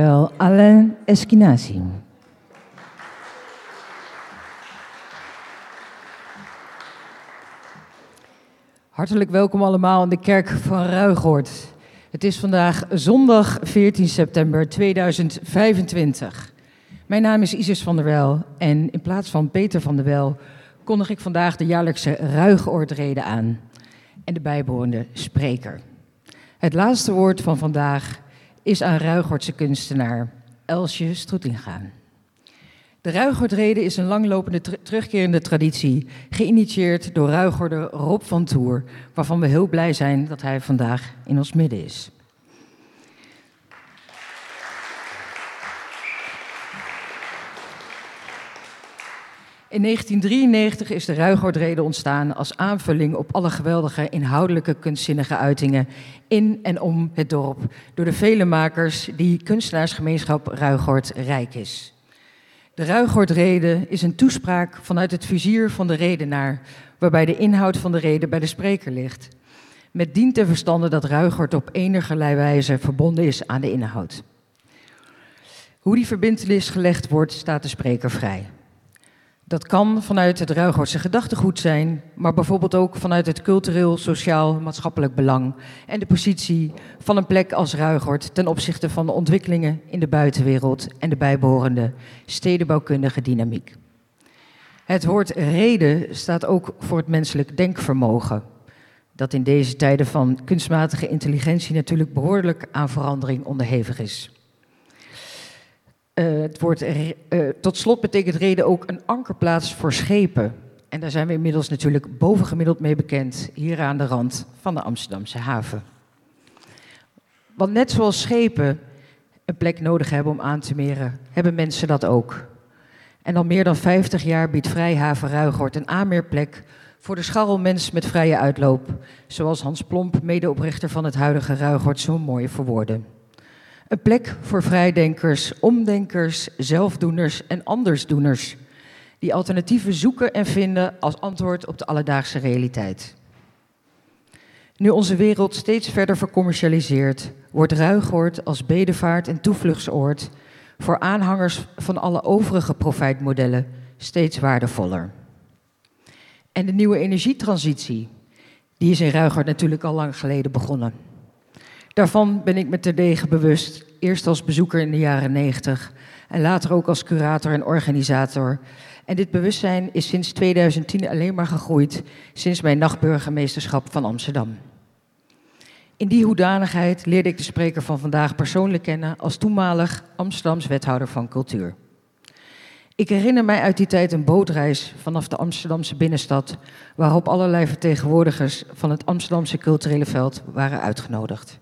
Dankjewel, Alain Eskenazi. Hartelijk welkom allemaal in de kerk van Ruigoord. Het is vandaag zondag 14 september 2025. Mijn naam is Isis van der Wel en in plaats van Peter van der Wel kondig ik vandaag de jaarlijkse Ruigoordrede aan en de bijbehorende spreker. Het laatste woord van vandaag is aan Ruigoordse kunstenaar Elsje Stroetingaan. De Ruigoordrede is een langlopende terugkerende traditie, geïnitieerd door Ruigorder Rob van Toer, waarvan we heel blij zijn dat hij vandaag in ons midden is. In 1993 is de Ruigoordrede ontstaan als aanvulling op alle geweldige inhoudelijke kunstzinnige uitingen in en om het dorp door de vele makers die kunstenaarsgemeenschap Ruigoord rijk is. De Ruigoordrede is een toespraak vanuit het vizier van de redenaar, waarbij de inhoud van de reden bij de spreker ligt. Met dien te verstanden dat Ruigoord op enigerlei wijze verbonden is aan de inhoud. Hoe die verbindenis gelegd wordt, staat de spreker vrij. Dat kan vanuit het Ruigoordse gedachtegoed zijn, maar bijvoorbeeld ook vanuit het cultureel, sociaal, maatschappelijk belang en de positie van een plek als Ruigoord ten opzichte van de ontwikkelingen in de buitenwereld en de bijbehorende stedenbouwkundige dynamiek. Het woord reden staat ook voor het menselijk denkvermogen, dat in deze tijden van kunstmatige intelligentie natuurlijk behoorlijk aan verandering onderhevig is. Uh, het woord uh, tot slot betekent reden ook een ankerplaats voor schepen. En daar zijn we inmiddels natuurlijk bovengemiddeld mee bekend, hier aan de rand van de Amsterdamse haven. Want net zoals schepen een plek nodig hebben om aan te meren, hebben mensen dat ook. En al meer dan 50 jaar biedt Vrijhaven Ruigoord een aanmeerplek voor de scharrelmens met vrije uitloop, zoals Hans Plomp, medeoprichter van het huidige Ruigoord, zo mooi verwoordde. Een plek voor vrijdenkers, omdenkers, zelfdoeners en andersdoeners. Die alternatieven zoeken en vinden als antwoord op de alledaagse realiteit. Nu onze wereld steeds verder vercommercialiseert, wordt Ruigoord als bedevaart en toevluchtsoord voor aanhangers van alle overige profijtmodellen steeds waardevoller. En de nieuwe energietransitie, die is in Ruigoord natuurlijk al lang geleden begonnen. Daarvan ben ik me terdege bewust, eerst als bezoeker in de jaren 90 en later ook als curator en organisator. En dit bewustzijn is sinds 2010 alleen maar gegroeid sinds mijn nachtburgemeesterschap van Amsterdam. In die hoedanigheid leerde ik de spreker van vandaag persoonlijk kennen als toenmalig Amsterdams wethouder van cultuur. Ik herinner mij uit die tijd een bootreis vanaf de Amsterdamse binnenstad, waarop allerlei vertegenwoordigers van het Amsterdamse culturele veld waren uitgenodigd.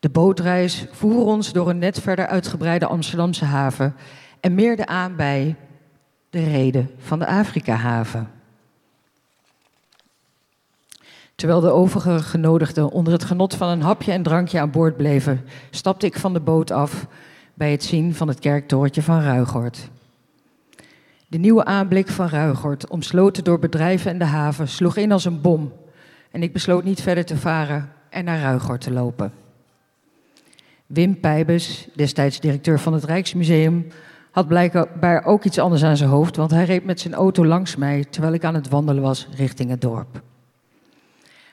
De bootreis voer ons door een net verder uitgebreide Amsterdamse haven en meerde aan bij de reden van de Afrika-haven. Terwijl de overige genodigden onder het genot van een hapje en drankje aan boord bleven, stapte ik van de boot af bij het zien van het kerktorentje van Ruigoord. De nieuwe aanblik van Ruigoord, omsloten door bedrijven en de haven, sloeg in als een bom en ik besloot niet verder te varen en naar Ruigoord te lopen. Wim Pijbes, destijds directeur van het Rijksmuseum, had blijkbaar ook iets anders aan zijn hoofd, want hij reed met zijn auto langs mij terwijl ik aan het wandelen was richting het dorp.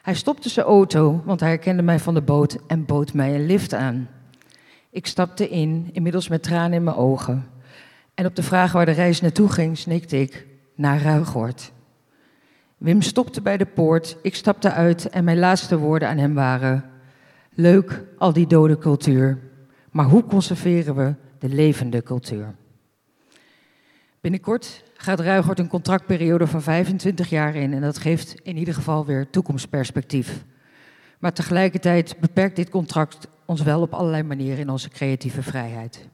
Hij stopte zijn auto, want hij herkende mij van de boot en bood mij een lift aan. Ik stapte in, inmiddels met tranen in mijn ogen. En op de vraag waar de reis naartoe ging, snikte ik naar Ruigoord. Wim stopte bij de poort, ik stapte uit en mijn laatste woorden aan hem waren: Leuk, al die dode cultuur. Maar hoe conserveren we de levende cultuur? Binnenkort gaat Ruigoord een contractperiode van 25 jaar in en dat geeft in ieder geval weer toekomstperspectief. Maar tegelijkertijd beperkt dit contract ons wel op allerlei manieren in onze creatieve vrijheid.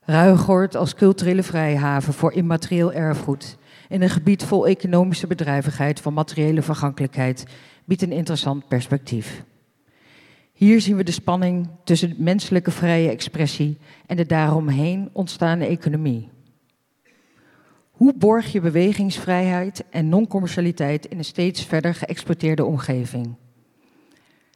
Ruigoord als culturele vrijhaven voor immaterieel erfgoed in een gebied vol economische bedrijvigheid van materiële vergankelijkheid biedt een interessant perspectief. Hier zien we de spanning tussen menselijke vrije expressie en de daaromheen ontstaande economie. Hoe borg je bewegingsvrijheid en non-commercialiteit in een steeds verder geëxporteerde omgeving?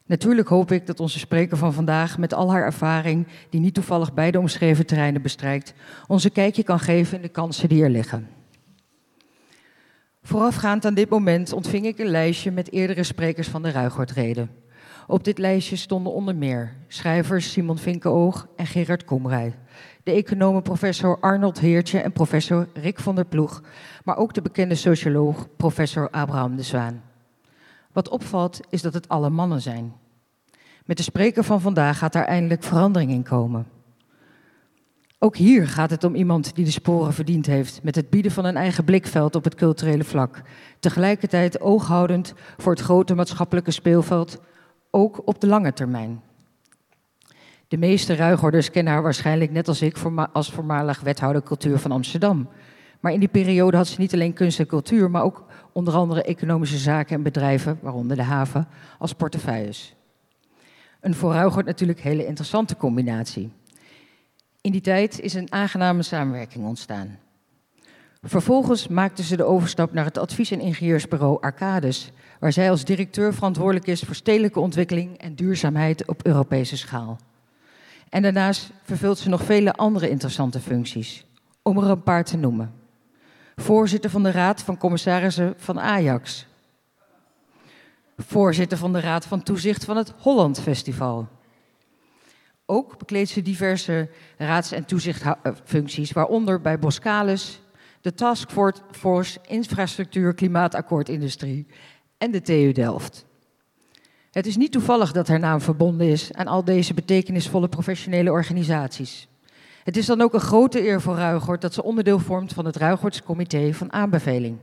Natuurlijk hoop ik dat onze spreker van vandaag met al haar ervaring, die niet toevallig beide omschreven terreinen bestrijkt, ons een kijkje kan geven in de kansen die er liggen. Voorafgaand aan dit moment ontving ik een lijstje met eerdere sprekers van de Ruigoordreden. Op dit lijstje stonden onder meer schrijvers Simon Vinkenoog en Gerard Komrij, de economen professor Arnold Heertje en professor Rick van der Ploeg, maar ook de bekende socioloog professor Abraham de Zwaan. Wat opvalt is dat het alle mannen zijn. Met de spreker van vandaag gaat daar eindelijk verandering in komen. Ook hier gaat het om iemand die de sporen verdiend heeft met het bieden van een eigen blikveld op het culturele vlak. Tegelijkertijd ooghoudend voor het grote maatschappelijke speelveld, ook op de lange termijn. De meeste ruigorders kennen haar waarschijnlijk net als ik als voormalig wethouder cultuur van Amsterdam. Maar in die periode had ze niet alleen kunst en cultuur, maar ook onder andere economische zaken en bedrijven, waaronder de haven, als portefeuilles. Een voor natuurlijk hele interessante combinatie. In die tijd is een aangename samenwerking ontstaan. Vervolgens maakte ze de overstap naar het advies- en ingenieursbureau Arcades, waar zij als directeur verantwoordelijk is voor stedelijke ontwikkeling en duurzaamheid op Europese schaal. En daarnaast vervult ze nog vele andere interessante functies, om er een paar te noemen. Voorzitter van de Raad van Commissarissen van Ajax. Voorzitter van de Raad van Toezicht van het Holland Festival. Ook bekleedt ze diverse raads- en toezichtfuncties, waaronder bij Boskalis, de Taskforce Infrastructuur Klimaatakkoord Industrie en de TU Delft. Het is niet toevallig dat haar naam verbonden is aan al deze betekenisvolle professionele organisaties. Het is dan ook een grote eer voor Ruigoort dat ze onderdeel vormt van het Ruigoortscomité van aanbeveling.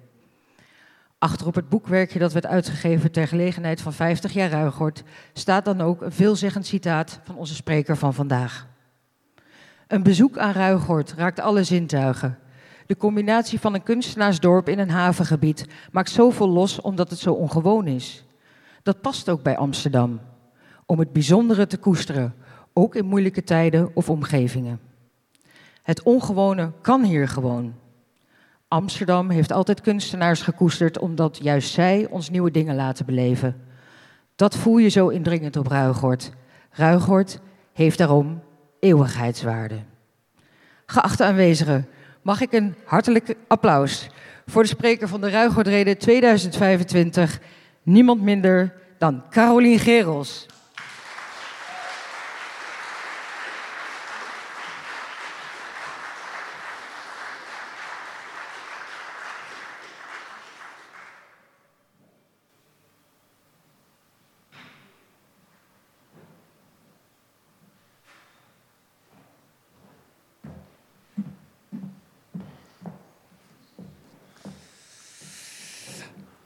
Achter op het boekwerkje dat werd uitgegeven ter gelegenheid van 50 jaar Ruigoort staat dan ook een veelzeggend citaat van onze spreker van vandaag. Een bezoek aan Ruigoort raakt alle zintuigen. De combinatie van een kunstenaarsdorp in een havengebied maakt zoveel los omdat het zo ongewoon is. Dat past ook bij Amsterdam, om het bijzondere te koesteren, ook in moeilijke tijden of omgevingen. Het ongewone kan hier gewoon. Amsterdam heeft altijd kunstenaars gekoesterd omdat juist zij ons nieuwe dingen laten beleven. Dat voel je zo indringend op Ruigoort. Ruigoort heeft daarom eeuwigheidswaarde. Geachte aanwezigen, mag ik een hartelijk applaus voor de spreker van de Ruigoortreden 2025, niemand minder dan Carolien Gerels.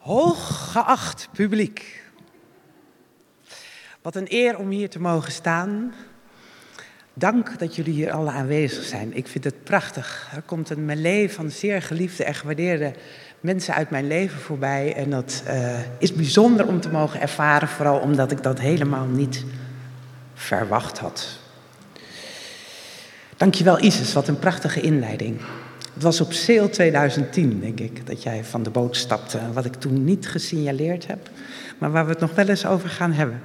Hooggeacht publiek. Wat een eer om hier te mogen staan. Dank dat jullie hier alle aanwezig zijn. Ik vind het prachtig. Er komt een melee van zeer geliefde en gewaardeerde mensen uit mijn leven voorbij. En dat uh, is bijzonder om te mogen ervaren, vooral omdat ik dat helemaal niet verwacht had. Dankjewel Isis, wat een prachtige inleiding. Het was op Sale 2010, denk ik, dat jij van de boot stapte. Wat ik toen niet gesignaleerd heb, maar waar we het nog wel eens over gaan hebben.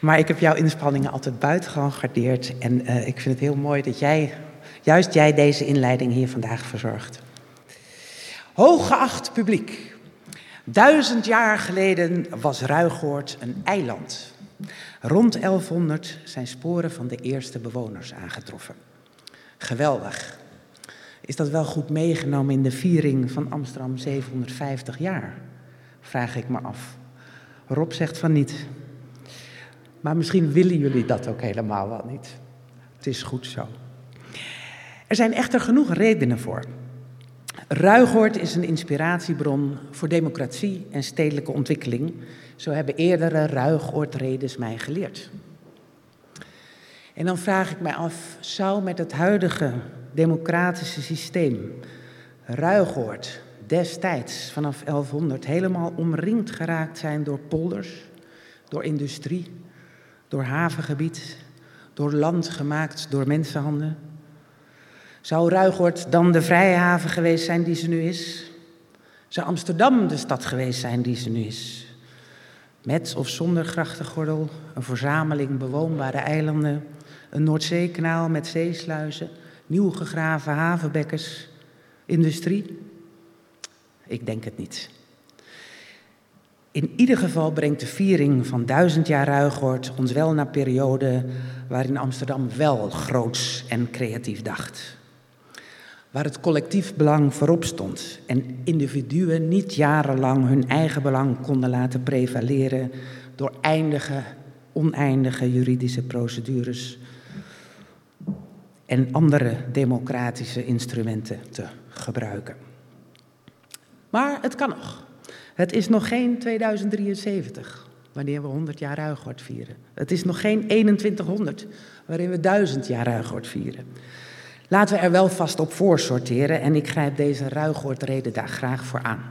Maar ik heb jouw inspanningen altijd buitengewoon gewaardeerd. En uh, ik vind het heel mooi dat jij, juist jij, deze inleiding hier vandaag verzorgt. Hooggeacht publiek. Duizend jaar geleden was Ruigoord een eiland. Rond 1100 zijn sporen van de eerste bewoners aangetroffen. Geweldig. Is dat wel goed meegenomen in de viering van Amsterdam 750 jaar? Vraag ik me af. Rob zegt van niet. Maar misschien willen jullie dat ook helemaal wel niet. Het is goed zo. Er zijn echter genoeg redenen voor. Ruigoord is een inspiratiebron voor democratie en stedelijke ontwikkeling. Zo hebben eerdere Ruigoordredens mij geleerd. En dan vraag ik mij af, zou met het huidige democratische systeem Ruigoord destijds vanaf 1100 helemaal omringd geraakt zijn door polders, door industrie, door havengebied, door land gemaakt door mensenhanden? Zou Ruigoord dan de vrije haven geweest zijn die ze nu is? Zou Amsterdam de stad geweest zijn die ze nu is? Met of zonder grachtengordel, een verzameling bewoonbare eilanden, een Noordzeekanaal met zeesluizen, nieuw gegraven havenbekkers, industrie? Ik denk het niet. In ieder geval brengt de viering van duizend jaar Ruigoord ons wel naar periode waarin Amsterdam wel groots en creatief dacht. Waar het collectief belang voorop stond en individuen niet jarenlang hun eigen belang konden laten prevaleren door eindige, oneindige juridische procedures en andere democratische instrumenten te gebruiken. Maar het kan nog. Het is nog geen 2073, wanneer we 100 jaar Ruigoord vieren. Het is nog geen 2100, waarin we 1000 jaar Ruigoord vieren. Laten we er wel vast op voorsorteren en ik grijp deze Ruigoordreden daar graag voor aan.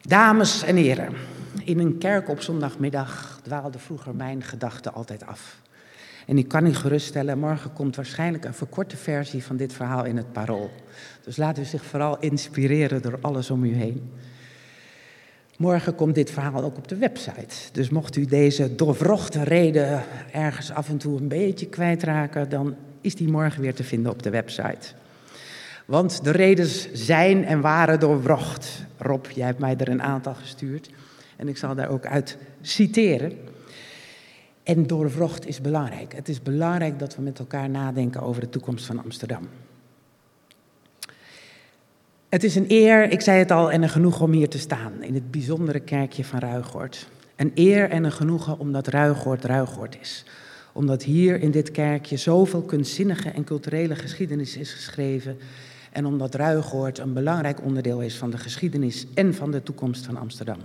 Dames en heren, in een kerk op zondagmiddag dwaalde vroeger mijn gedachten altijd af. En ik kan u geruststellen, morgen komt waarschijnlijk een verkorte versie van dit verhaal in het parool. Dus laat u zich vooral inspireren door alles om u heen. Morgen komt dit verhaal ook op de website. Dus mocht u deze doorwrochte reden ergens af en toe een beetje kwijtraken, dan is die morgen weer te vinden op de website. Want de redenen zijn en waren doorwrocht. Rob, jij hebt mij er een aantal gestuurd. En ik zal daar ook uit citeren. En doorwrocht is belangrijk. Het is belangrijk dat we met elkaar nadenken over de toekomst van Amsterdam. Het is een eer, ik zei het al, en een genoeg om hier te staan in het bijzondere kerkje van Ruigoord. Een eer en een genoegen omdat Ruigoord Ruigoord is. Omdat hier in dit kerkje zoveel kunstzinnige en culturele geschiedenis is geschreven. En omdat Ruigoord een belangrijk onderdeel is van de geschiedenis en van de toekomst van Amsterdam.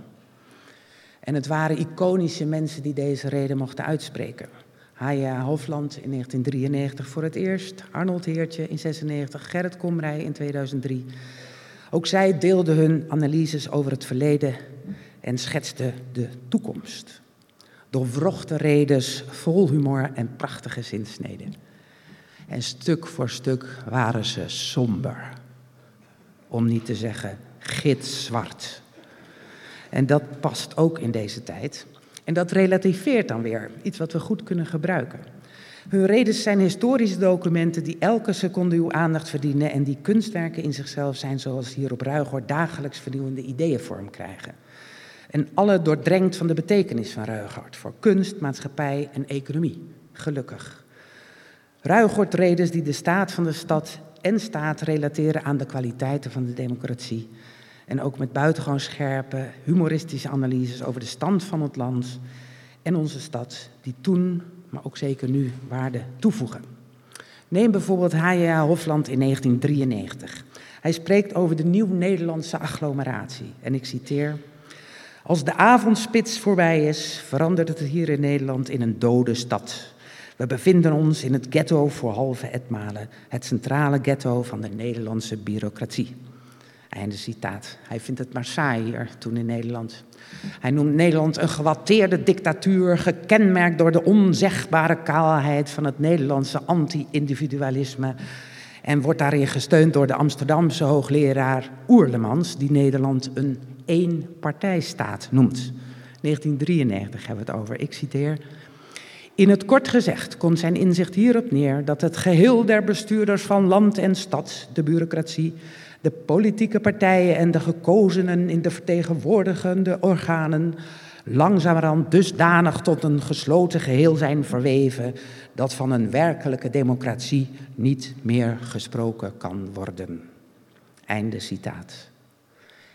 En het waren iconische mensen die deze reden mochten uitspreken. Haya Hofland in 1993 voor het eerst, Arnold Heertje in 96, Gerrit Komrij in 2003. Ook zij deelden hun analyses over het verleden en schetsten de toekomst. Doorwrochte redes, vol humor en prachtige zinsneden. En stuk voor stuk waren ze somber, om niet te zeggen gitzwart. En dat past ook in deze tijd. En dat relativeert dan weer, iets wat we goed kunnen gebruiken. Hun redens zijn historische documenten die elke seconde uw aandacht verdienen en die kunstwerken in zichzelf zijn, zoals hier op Ruigoord dagelijks vernieuwende ideeën vorm krijgen. En alle doordrenkt van de betekenis van Ruigoord voor kunst, maatschappij en economie. Gelukkig. Ruigoord-redens die de staat van de stad en staat relateren aan de kwaliteiten van de democratie en ook met buitengewoon scherpe, humoristische analyses over de stand van het land en onze stad, die toen, maar ook zeker nu, waarde toevoegen. Neem bijvoorbeeld H.J.A. Hofland in 1993. Hij spreekt over de nieuw-Nederlandse agglomeratie. En ik citeer. Als de avondspits voorbij is, verandert het hier in Nederland in een dode stad. We bevinden ons in het ghetto voor halve etmalen, het centrale ghetto van de Nederlandse bureaucratie. Einde citaat. Hij vindt het maar saai hier toen in Nederland. Hij noemt Nederland een gewatteerde dictatuur, gekenmerkt door de onzegbare kaalheid van het Nederlandse anti-individualisme. En wordt daarin gesteund door de Amsterdamse hoogleraar Oerlemans, die Nederland een eenpartijstaat noemt. 1993 hebben we het over. Ik citeer. In het kort gezegd komt zijn inzicht hierop neer dat het geheel der bestuurders van land en stad, de bureaucratie, de politieke partijen en de gekozenen in de vertegenwoordigende organen langzamerhand dusdanig tot een gesloten geheel zijn verweven dat van een werkelijke democratie niet meer gesproken kan worden. Einde citaat.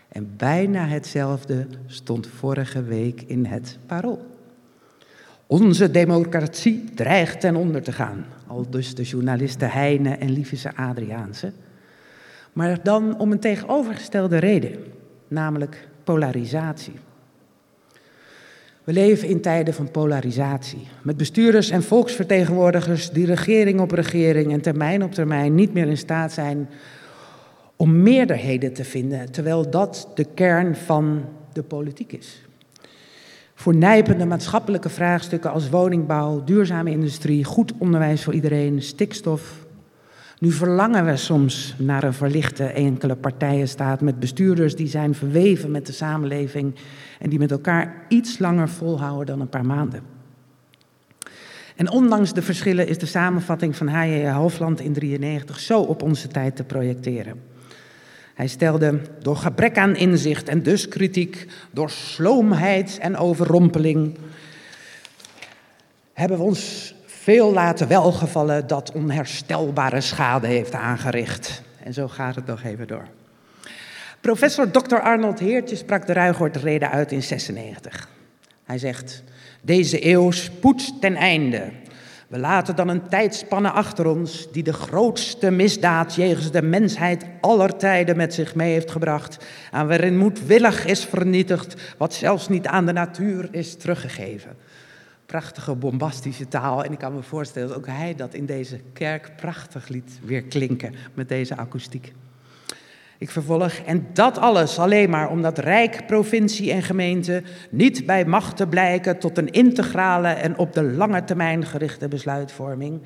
En bijna hetzelfde stond vorige week in het parool. Onze democratie dreigt ten onder te gaan, al dus de journalisten Heine en Liefse Adriaanse maar dan om een tegenovergestelde reden, namelijk polarisatie. We leven in tijden van polarisatie, met bestuurders en volksvertegenwoordigers die regering op regering en termijn op termijn niet meer in staat zijn om meerderheden te vinden, terwijl dat de kern van de politiek is. Voor nijpende maatschappelijke vraagstukken als woningbouw, duurzame industrie, goed onderwijs voor iedereen, stikstof, Nu verlangen we soms naar een verlichte enkele partijenstaat met bestuurders die zijn verweven met de samenleving en die met elkaar iets langer volhouden dan een paar maanden. En ondanks de verschillen is de samenvatting van H.J. Hofland in 93 zo op onze tijd te projecteren. Hij stelde door gebrek aan inzicht en dus kritiek, door sloomheid en overrompeling, hebben we ons veel laten welgevallen dat onherstelbare schade heeft aangericht. En zo gaat het nog even door. Professor Dr. Arnold Heertje sprak de Ruigoord-reden uit in 96. Hij zegt, deze eeuw spoedt ten einde. We laten dan een tijdspanne achter ons die de grootste misdaad jegens de mensheid aller tijden met zich mee heeft gebracht. En waarin moedwillig is vernietigd wat zelfs niet aan de natuur is teruggegeven. Prachtige bombastische taal. En ik kan me voorstellen dat ook hij dat in deze kerk prachtig liet weer klinken met deze akoestiek. Ik vervolg, en dat alles alleen maar omdat Rijk, provincie en gemeente niet bij macht te blijken tot een integrale en op de lange termijn gerichte besluitvorming,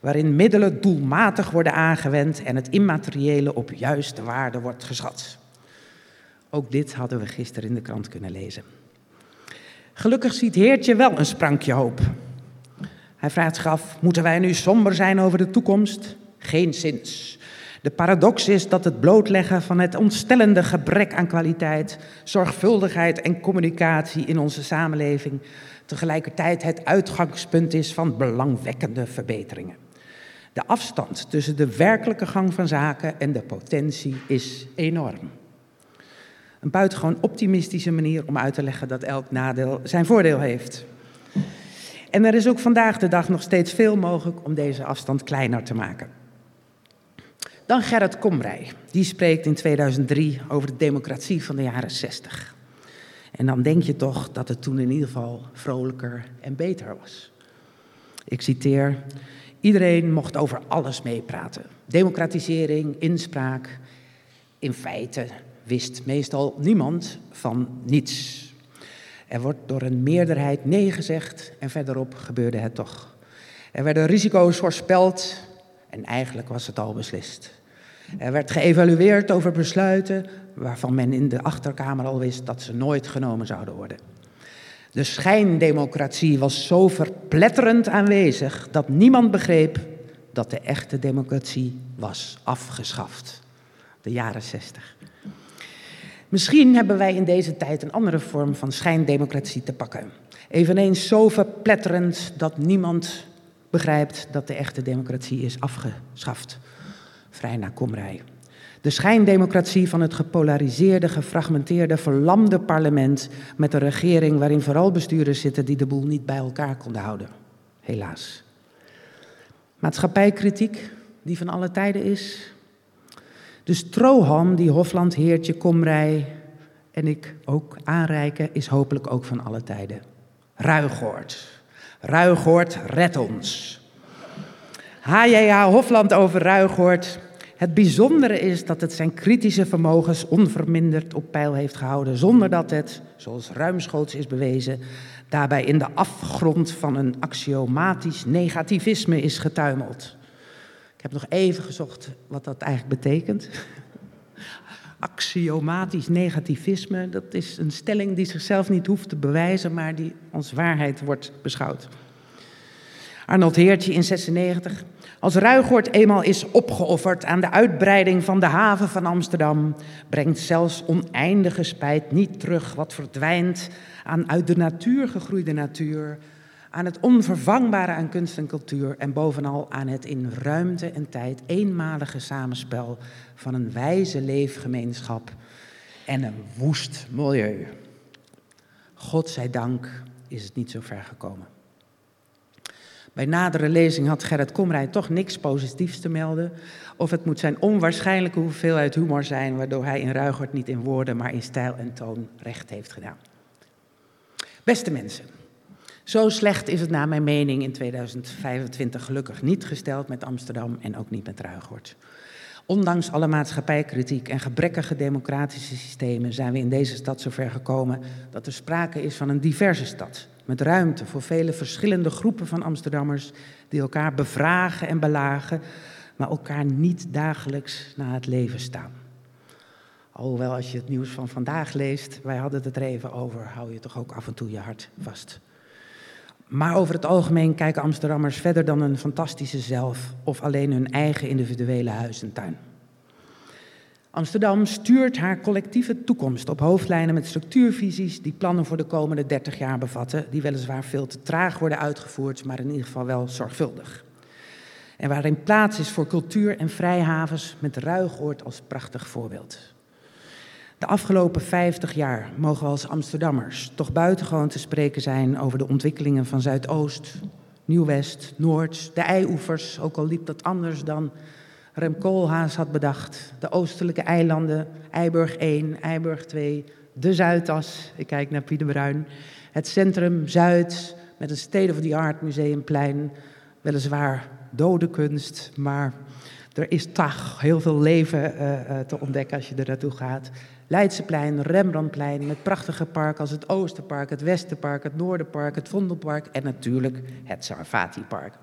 waarin middelen doelmatig worden aangewend en het immateriële op juiste waarde wordt geschat. Ook dit hadden we gisteren in de krant kunnen lezen. Gelukkig ziet Heertje wel een sprankje hoop. Hij vraagt zich af, moeten wij nu somber zijn over de toekomst? Geen zins. De paradox is dat het blootleggen van het ontstellende gebrek aan kwaliteit, zorgvuldigheid en communicatie in onze samenleving tegelijkertijd het uitgangspunt is van belangwekkende verbeteringen. De afstand tussen de werkelijke gang van zaken en de potentie is enorm. Een buitengewoon optimistische manier om uit te leggen dat elk nadeel zijn voordeel heeft. En er is ook vandaag de dag nog steeds veel mogelijk om deze afstand kleiner te maken. Dan Gerrit Komrij. Die spreekt in 2003 over de democratie van de jaren 60. En dan denk je toch dat het toen in ieder geval vrolijker en beter was. Ik citeer: Iedereen mocht over alles meepraten. Democratisering, inspraak. In feite wist meestal niemand van niets. Er wordt door een meerderheid nee gezegd en verderop gebeurde het toch. Er werden risico's voorspeld en eigenlijk was het al beslist. Er werd geëvalueerd over besluiten waarvan men in de achterkamer al wist dat ze nooit genomen zouden worden. De schijndemocratie was zo verpletterend aanwezig dat niemand begreep dat de echte democratie was afgeschaft. De jaren zestig. Misschien hebben wij in deze tijd een andere vorm van schijndemocratie te pakken. Eveneens zo verpletterend dat niemand begrijpt dat de echte democratie is afgeschaft vrij naar Komrij. De schijndemocratie van het gepolariseerde, gefragmenteerde, verlamde parlement met een regering waarin vooral bestuurders zitten die de boel niet bij elkaar konden houden. Helaas. Maatschappijkritiek, die van alle tijden is. De stroham die Hofland, Heertje, Komrij en ik ook aanreiken, is hopelijk ook van alle tijden. Ruigoord. Ruigoord, red ons. HJH Hofland over Ruigoord het bijzondere is dat het zijn kritische vermogens onverminderd op peil heeft gehouden, zonder dat het, zoals ruimschoots is bewezen, daarbij in de afgrond van een axiomatisch negativisme is getuimeld. Ik heb nog even gezocht wat dat eigenlijk betekent. Axiomatisch negativisme, dat is een stelling die zichzelf niet hoeft te bewijzen, maar die als waarheid wordt beschouwd. Arnold Heertje in 96 als Ruigoord eenmaal is opgeofferd aan de uitbreiding van de haven van Amsterdam, brengt zelfs oneindige spijt niet terug wat verdwijnt aan uit de natuur gegroeide natuur, aan het onvervangbare aan kunst en cultuur en bovenal aan het in ruimte en tijd eenmalige samenspel van een wijze leefgemeenschap en een woest milieu. God zij dank is het niet zo ver gekomen. Bij nadere lezing had Gerrit Komrij toch niks positiefs te melden. Of het moet zijn onwaarschijnlijke hoeveelheid humor zijn, waardoor hij in Ruigert niet in woorden, maar in stijl en toon recht heeft gedaan. Beste mensen, zo slecht is het naar mijn mening in 2025 gelukkig niet gesteld met Amsterdam en ook niet met Ruigort. Ondanks alle maatschappijkritiek en gebrekkige democratische systemen zijn we in deze stad zover gekomen dat er sprake is van een diverse stad met ruimte voor vele verschillende groepen van Amsterdammers die elkaar bevragen en belagen, maar elkaar niet dagelijks na het leven staan. Alhoewel, als je het nieuws van vandaag leest, wij hadden het er even over, hou je toch ook af en toe je hart vast. Maar over het algemeen kijken Amsterdammers verder dan een fantastische zelf of alleen hun eigen individuele huis en tuin. Amsterdam stuurt haar collectieve toekomst op hoofdlijnen met structuurvisies die plannen voor de komende 30 jaar bevatten, die weliswaar veel te traag worden uitgevoerd, maar in ieder geval wel zorgvuldig. En waarin plaats is voor cultuur en vrijhavens met Ruigoord als prachtig voorbeeld. De afgelopen 50 jaar mogen we als Amsterdammers toch buitengewoon te spreken zijn over de ontwikkelingen van Zuidoost, Nieuw-West, Noord, de eioevers, ook al liep dat anders dan Rem Koolhaas had bedacht. De oostelijke eilanden, Eiburg 1, Eiburg 2, de Zuidas, ik kijk naar Pieter Bruin, het centrum Zuid met een state-of-the-art museumplein, weliswaar dode kunst, maar er is toch heel veel leven uh, te ontdekken als je er naartoe gaat. Leidseplein, Rembrandtplein met prachtige parken als het Oosterpark, het Westerpark, het Noorderpark, het Vondelpark en natuurlijk het Sarfati-park.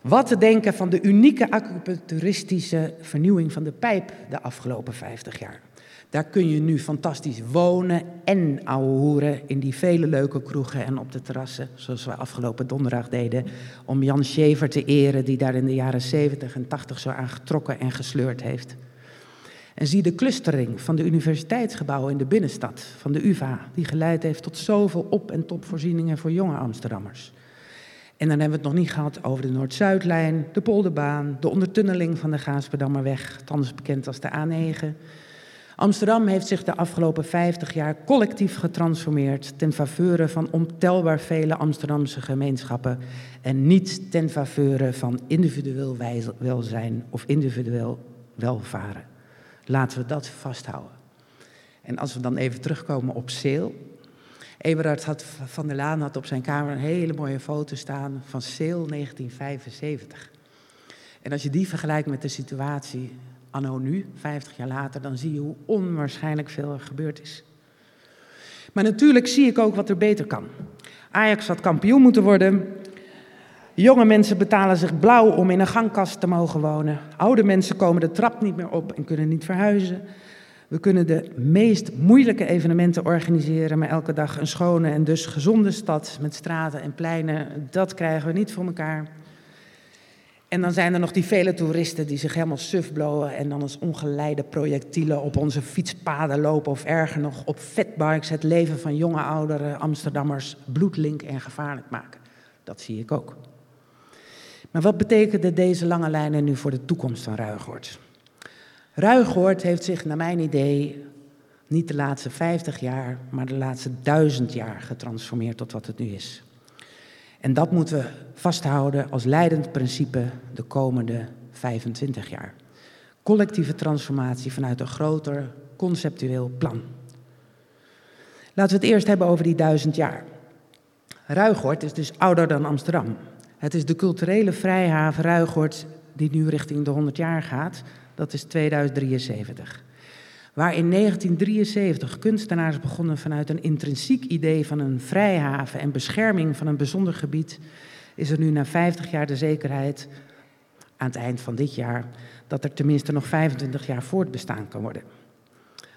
Wat te denken van de unieke acupuncturistische vernieuwing van de pijp de afgelopen 50 jaar. Daar kun je nu fantastisch wonen en ouwehoeren in die vele leuke kroegen en op de terrassen, zoals we afgelopen donderdag deden, om Jan Schever te eren, die daar in de jaren 70 en 80 zo aan getrokken en gesleurd heeft. En zie de clustering van de universiteitsgebouwen in de binnenstad van de UvA, die geleid heeft tot zoveel op- en topvoorzieningen voor jonge Amsterdammers. En dan hebben we het nog niet gehad over de Noord-Zuidlijn, de Polderbaan, de ondertunneling van de Gaasperdammerweg, thans bekend als de A9. Amsterdam heeft zich de afgelopen 50 jaar collectief getransformeerd ten faveur van ontelbaar vele Amsterdamse gemeenschappen en niet ten faveur van individueel welzijn of individueel welvaren. Laten we dat vasthouden. En als we dan even terugkomen op Seel. Eberhard had, van der Laan had op zijn kamer een hele mooie foto staan van Seel 1975. En als je die vergelijkt met de situatie anno nu, 50 jaar later, dan zie je hoe onwaarschijnlijk veel er gebeurd is. Maar natuurlijk zie ik ook wat er beter kan. Ajax had kampioen moeten worden. Jonge mensen betalen zich blauw om in een gangkast te mogen wonen. Oude mensen komen de trap niet meer op en kunnen niet verhuizen. We kunnen de meest moeilijke evenementen organiseren, maar elke dag een schone en dus gezonde stad met straten en pleinen, dat krijgen we niet voor elkaar. En dan zijn er nog die vele toeristen die zich helemaal suf blowen en dan als ongeleide projectielen op onze fietspaden lopen of erger nog op fatbikes het leven van jonge oudere Amsterdammers bloedlink en gevaarlijk maken. Dat zie ik ook. Maar wat betekenen deze lange lijnen nu voor de toekomst van Ruigoord? Ruigoord heeft zich, naar mijn idee, niet de laatste 50 jaar, maar de laatste duizend jaar getransformeerd tot wat het nu is. En dat moeten we vasthouden als leidend principe de komende 25 jaar. Collectieve transformatie vanuit een groter conceptueel plan. Laten we het eerst hebben over die duizend jaar. Ruigoord is dus ouder dan Amsterdam. Het is de culturele vrijhaven Ruigoord die nu richting de 100 jaar gaat. Dat is 2073. Waar in 1973 kunstenaars begonnen vanuit een intrinsiek idee van een vrijhaven en bescherming van een bijzonder gebied, is er nu na 50 jaar de zekerheid, aan het eind van dit jaar, dat er tenminste nog 25 jaar voortbestaan kan worden.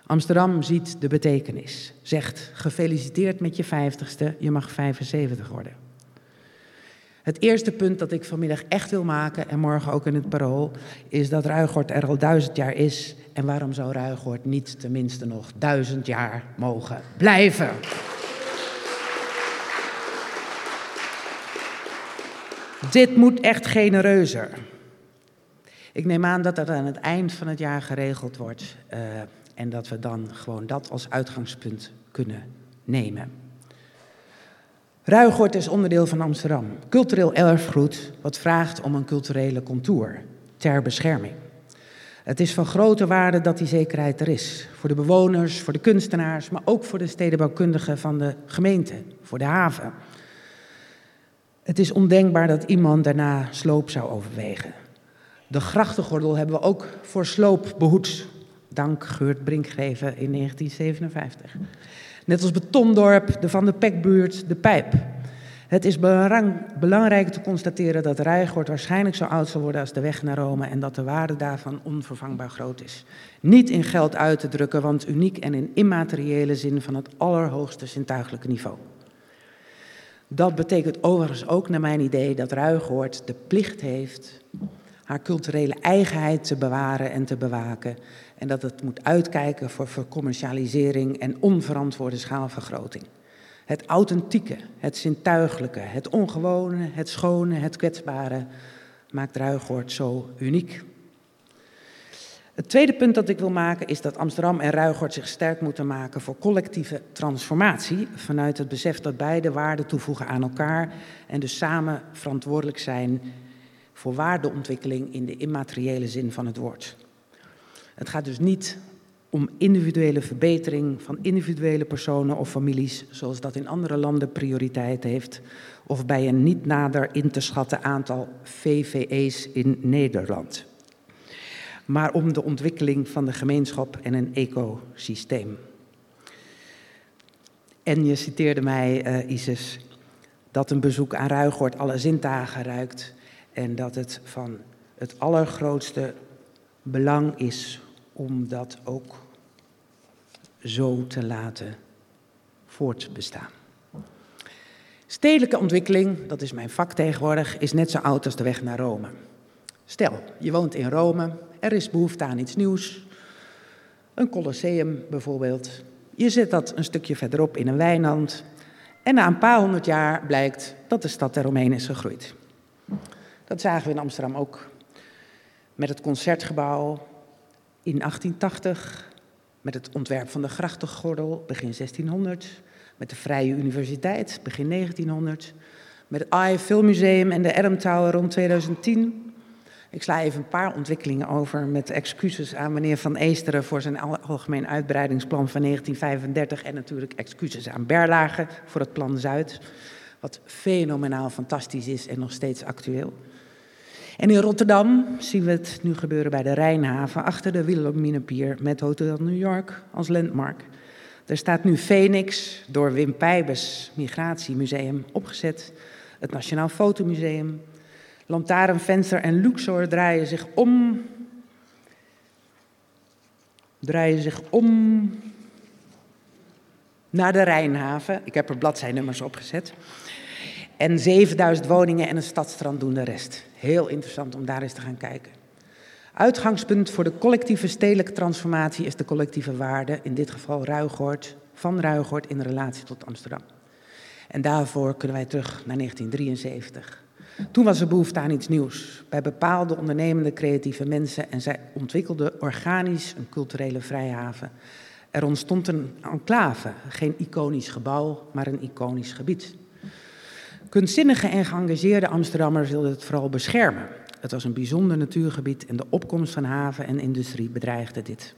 Amsterdam ziet de betekenis, zegt gefeliciteerd met je 50ste, je mag 75 worden. Het eerste punt dat ik vanmiddag echt wil maken, en morgen ook in het parool, is dat Ruigoord er al duizend jaar is. En waarom zou Ruigoord niet tenminste nog duizend jaar mogen blijven? Dit moet echt genereuzer. Ik neem aan dat dat aan het eind van het jaar geregeld wordt uh, en dat we dan gewoon dat als uitgangspunt kunnen nemen. Ruigoord is onderdeel van Amsterdam. Cultureel erfgoed wat vraagt om een culturele contour ter bescherming. Het is van grote waarde dat die zekerheid er is. Voor de bewoners, voor de kunstenaars, maar ook voor de stedenbouwkundigen van de gemeente, voor de haven. Het is ondenkbaar dat iemand daarna sloop zou overwegen. De grachtengordel hebben we ook voor sloop behoed. Dank Geurt Brinkgeven in 1957. Net als Betondorp, de Van de Pekbuurt, de Pijp. Het is belangrijk te constateren dat Rijgoord waarschijnlijk zo oud zal worden als de weg naar Rome en dat de waarde daarvan onvervangbaar groot is. Niet in geld uit te drukken, want uniek en in immateriële zin van het allerhoogste zintuigelijke niveau. Dat betekent overigens ook naar mijn idee dat Ruigoord de plicht heeft haar culturele eigenheid te bewaren en te bewaken. En dat het moet uitkijken voor vercommercialisering en onverantwoorde schaalvergroting. Het authentieke, het zintuigelijke, het ongewone, het schone, het kwetsbare maakt Ruigoord zo uniek. Het tweede punt dat ik wil maken is dat Amsterdam en Ruigoord zich sterk moeten maken voor collectieve transformatie. Vanuit het besef dat beide waarden toevoegen aan elkaar en dus samen verantwoordelijk zijn voor waardeontwikkeling in de immateriële zin van het woord. Het gaat dus niet om individuele verbetering van individuele personen of families, zoals dat in andere landen prioriteit heeft, of bij een niet nader in te schatten aantal VVE's in Nederland. Maar om de ontwikkeling van de gemeenschap en een ecosysteem. En je citeerde mij, uh, Isis, dat een bezoek aan Ruigoord alle zintuigen ruikt en dat het van het allergrootste belang is om dat ook zo te laten voortbestaan. Stedelijke ontwikkeling, dat is mijn vak tegenwoordig, is net zo oud als de weg naar Rome. Stel, je woont in Rome, er is behoefte aan iets nieuws. Een colosseum bijvoorbeeld. Je zet dat een stukje verderop in een wijnland. En na een paar honderd jaar blijkt dat de stad eromheen is gegroeid. Dat zagen we in Amsterdam ook. Met het concertgebouw in 1880, met het ontwerp van de grachtengordel begin 1600, met de Vrije Universiteit begin 1900, met het AI Filmmuseum en de Erm Tower rond 2010. Ik sla even een paar ontwikkelingen over met excuses aan meneer Van Eesteren voor zijn algemeen uitbreidingsplan van 1935 en natuurlijk excuses aan Berlage voor het plan Zuid, wat fenomenaal fantastisch is en nog steeds actueel. En in Rotterdam zien we het nu gebeuren bij de Rijnhaven, achter de Wilhelminapier met Hotel New York als landmark. Er staat nu Phoenix, door Wim Pijbes Migratiemuseum opgezet, het Nationaal Fotomuseum. Lantaarnvenster en Luxor draaien zich om. Draaien zich om naar de Rijnhaven. Ik heb er bladzijnummers opgezet. En 7000 woningen en een stadstrand doen de rest. Heel interessant om daar eens te gaan kijken. Uitgangspunt voor de collectieve stedelijke transformatie is de collectieve waarde, in dit geval Ruigoord, van Ruigoord in relatie tot Amsterdam. En daarvoor kunnen wij terug naar 1973. Toen was er behoefte aan iets nieuws bij bepaalde ondernemende creatieve mensen en zij ontwikkelden organisch een culturele vrijhaven. Er ontstond een enclave, geen iconisch gebouw, maar een iconisch gebied. Kunstzinnige en geëngageerde Amsterdammers wilden het vooral beschermen. Het was een bijzonder natuurgebied en de opkomst van haven en industrie bedreigde dit.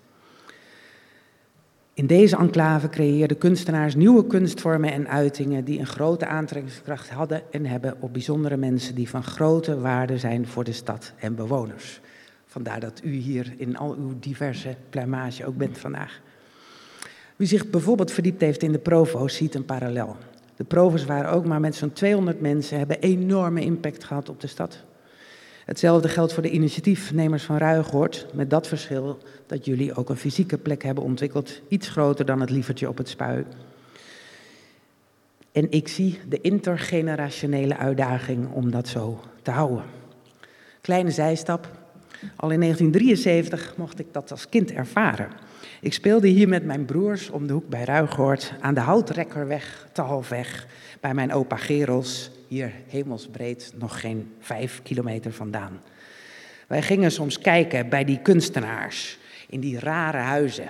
In deze enclave creëerden kunstenaars nieuwe kunstvormen en uitingen die een grote aantrekkingskracht hadden en hebben op bijzondere mensen die van grote waarde zijn voor de stad en bewoners. Vandaar dat u hier in al uw diverse pluimage ook bent vandaag. Wie zich bijvoorbeeld verdiept heeft in de Provo ziet een parallel. De provers waren ook maar met zo'n 200 mensen, hebben enorme impact gehad op de stad. Hetzelfde geldt voor de initiatiefnemers van Ruigoord, met dat verschil dat jullie ook een fysieke plek hebben ontwikkeld, iets groter dan het lievertje op het spui. En ik zie de intergenerationele uitdaging om dat zo te houden. Kleine zijstap. Al in 1973 mocht ik dat als kind ervaren. Ik speelde hier met mijn broers om de hoek bij Ruigoord, aan de Houtrekkerweg te Halfweg, bij mijn opa Gerels, hier hemelsbreed nog geen vijf kilometer vandaan. Wij gingen soms kijken bij die kunstenaars in die rare huizen.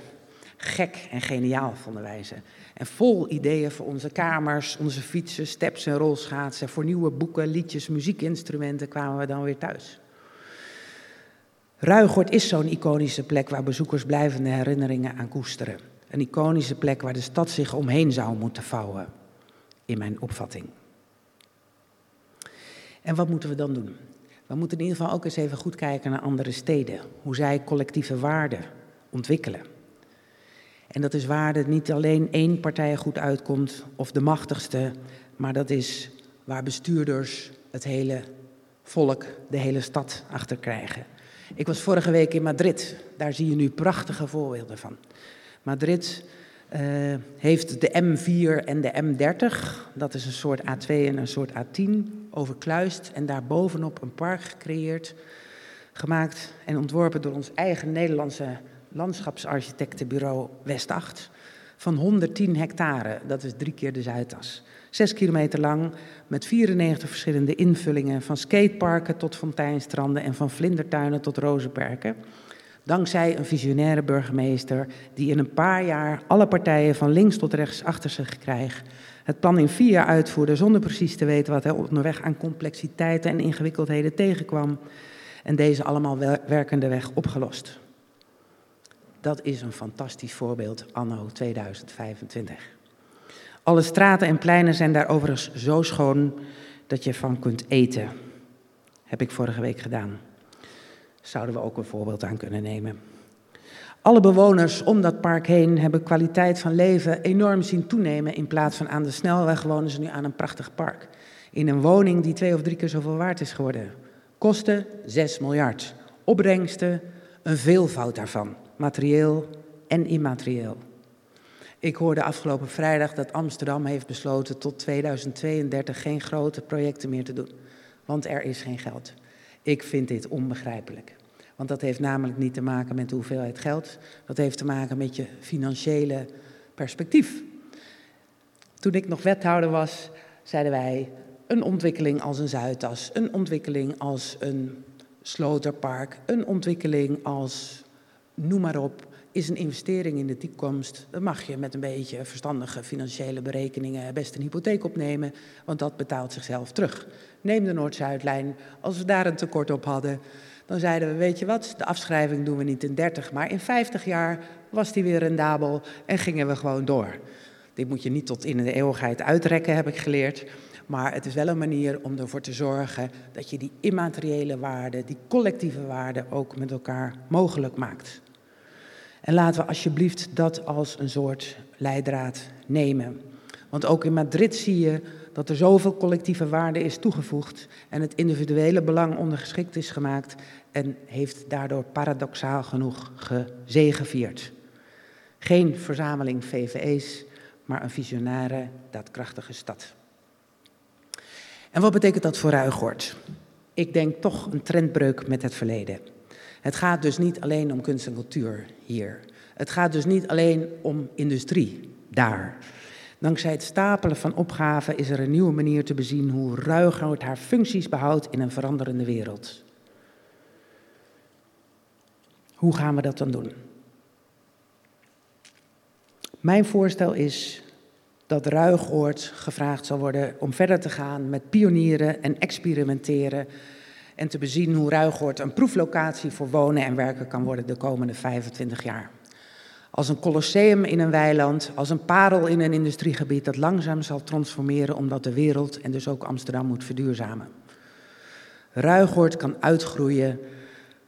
Gek en geniaal vonden wij ze. En vol ideeën voor onze kamers, onze fietsen, steps en rolschaatsen. Voor nieuwe boeken, liedjes, muziekinstrumenten kwamen we dan weer thuis. Ruigoord is zo'n iconische plek waar bezoekers blijvende herinneringen aan koesteren. Een iconische plek waar de stad zich omheen zou moeten vouwen, in mijn opvatting. En wat moeten we dan doen? We moeten in ieder geval ook eens even goed kijken naar andere steden, hoe zij collectieve waarden ontwikkelen. En dat is waar niet alleen één partij goed uitkomt of de machtigste, maar dat is waar bestuurders het hele volk, de hele stad achter krijgen. Ik was vorige week in Madrid. Daar zie je nu prachtige voorbeelden van. Madrid uh, heeft de M4 en de M30. Dat is een soort A2 en een soort A10 overkluist. En daar bovenop een park gecreëerd. Gemaakt en ontworpen door ons eigen Nederlandse landschapsarchitectenbureau West 8. Van 110 hectare. Dat is drie keer de Zuidas. Zes kilometer lang, met 94 verschillende invullingen, van skateparken tot fonteinstranden en van vlindertuinen tot rozenperken. Dankzij een visionaire burgemeester die in een paar jaar alle partijen van links tot rechts achter zich kreeg. Het plan in vier jaar uitvoerde zonder precies te weten wat hij onderweg aan complexiteiten en ingewikkeldheden tegenkwam. En deze allemaal werkende weg opgelost. Dat is een fantastisch voorbeeld anno 2025. Alle straten en pleinen zijn daar overigens zo schoon dat je van kunt eten. Heb ik vorige week gedaan. Zouden we ook een voorbeeld aan kunnen nemen. Alle bewoners om dat park heen hebben kwaliteit van leven enorm zien toenemen. In plaats van aan de snelweg wonen ze nu aan een prachtig park. In een woning die twee of drie keer zoveel waard is geworden. Kosten 6 miljard. Opbrengsten een veelvoud daarvan. Materieel en immaterieel. Ik hoorde afgelopen vrijdag dat Amsterdam heeft besloten tot 2032 geen grote projecten meer te doen. Want er is geen geld. Ik vind dit onbegrijpelijk. Want dat heeft namelijk niet te maken met de hoeveelheid geld. Dat heeft te maken met je financiële perspectief. Toen ik nog wethouder was, zeiden wij een ontwikkeling als een Zuidas, een ontwikkeling als een Sloterpark, een ontwikkeling als noem maar op, is een investering in de toekomst. Dan mag je met een beetje verstandige financiële berekeningen best een hypotheek opnemen, want dat betaalt zichzelf terug. Neem de Noord-Zuidlijn. Als we daar een tekort op hadden, dan zeiden we, weet je wat, de afschrijving doen we niet in 30, maar in 50 jaar was die weer rendabel en gingen we gewoon door. Dit moet je niet tot in de eeuwigheid uitrekken, heb ik geleerd. Maar het is wel een manier om ervoor te zorgen dat je die immateriële waarden, die collectieve waarden ook met elkaar mogelijk maakt. En laten we alsjeblieft dat als een soort leidraad nemen. Want ook in Madrid zie je dat er zoveel collectieve waarde is toegevoegd en het individuele belang ondergeschikt is gemaakt en heeft daardoor paradoxaal genoeg gezegevierd. Geen verzameling VVE's, maar een visionaire, daadkrachtige stad. En wat betekent dat voor Ruigoort? Ik denk toch een trendbreuk met het verleden. Het gaat dus niet alleen om kunst en cultuur hier. Het gaat dus niet alleen om industrie daar. Dankzij het stapelen van opgaven is er een nieuwe manier te bezien hoe Ruigoord haar functies behoudt in een veranderende wereld. Hoe gaan we dat dan doen? Mijn voorstel is dat Ruigoord gevraagd zal worden om verder te gaan met pionieren en experimenteren en te bezien hoe Ruigoord een proeflocatie voor wonen en werken kan worden de komende 25 jaar. Als een colosseum in een weiland, als een parel in een industriegebied dat langzaam zal transformeren omdat de wereld en dus ook Amsterdam moet verduurzamen. Ruigoord kan uitgroeien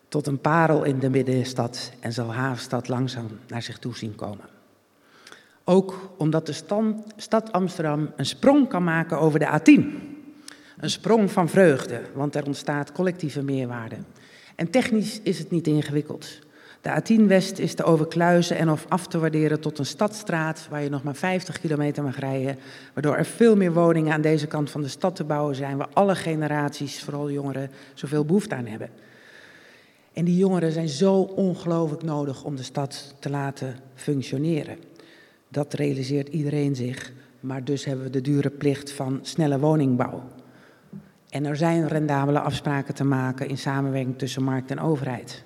tot een parel in de middenstad en zal Havenstad langzaam naar zich toe zien komen. Ook omdat de stad Amsterdam een sprong kan maken over de A10. Een sprong van vreugde, want er ontstaat collectieve meerwaarde. En technisch is het niet ingewikkeld. De A10 West is te overkluizen en of af te waarderen tot een stadstraat waar je nog maar 50 kilometer mag rijden, waardoor er veel meer woningen aan deze kant van de stad te bouwen zijn, waar alle generaties, vooral jongeren, zoveel behoefte aan hebben. En die jongeren zijn zo ongelooflijk nodig om de stad te laten functioneren. Dat realiseert iedereen zich, maar dus hebben we de dure plicht van snelle woningbouw. En er zijn rendabele afspraken te maken in samenwerking tussen markt en overheid.